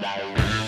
Bye.